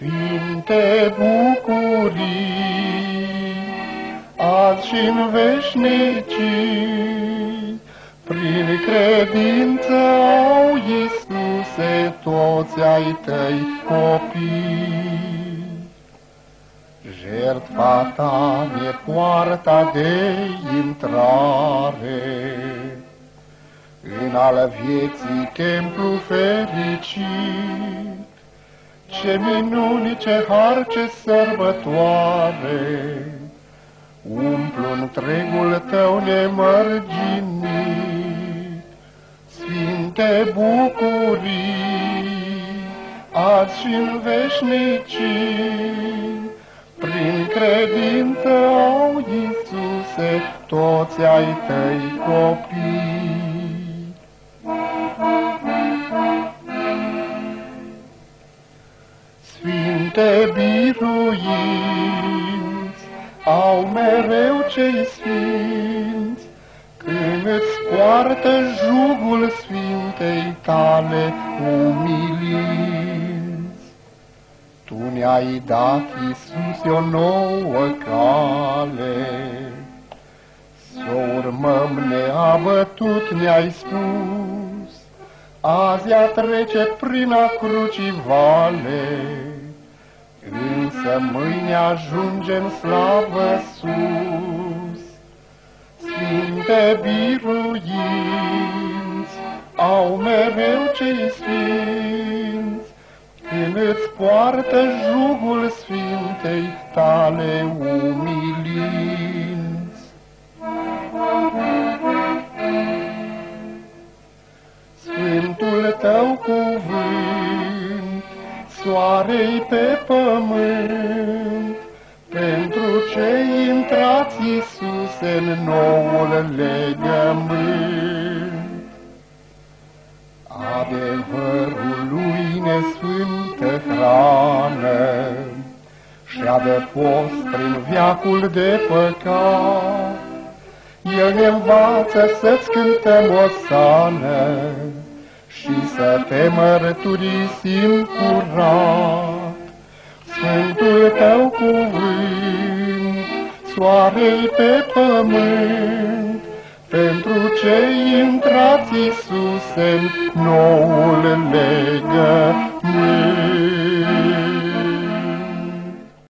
Sfinte bucurii, azi și în veșnicii, prin credință au Iisuse toți ai tăi copii. Jertfa ta e poarta de intrare, în al vieții templu fericit, ce minuni, ce har, ce sărbătoare, umplu întregul tău nemărginit. Sfinte bucurii, azi și în veșnicii, prin credință au Iisuse toți ai tăi copii. Sfinte biruinți, au mereu cei sfinți, Când îți poartă jugul Sfintei tale umilinți. Tu ne-ai dat, Iisus, o nouă cale, Să urmăm neabătut, ne-ai spus, Azi a trece prin a crucii vale, Însă mâine ajunge în slavă sus. Sfinte biruinți, au mereu cei sfinți, Când îți poartă jugul Sfintei tale umilinți. Sfântul tău cuvânt, soarei pe pământ, în noul legământ. Adevărul lui nesfântă hrană și adăpost prin viacul de păcat, El ne învață să-ți cântăm o sană, și să te mărturisim curat. Soarei pe pământ, pentru cei intrați Iisus în noul legământ.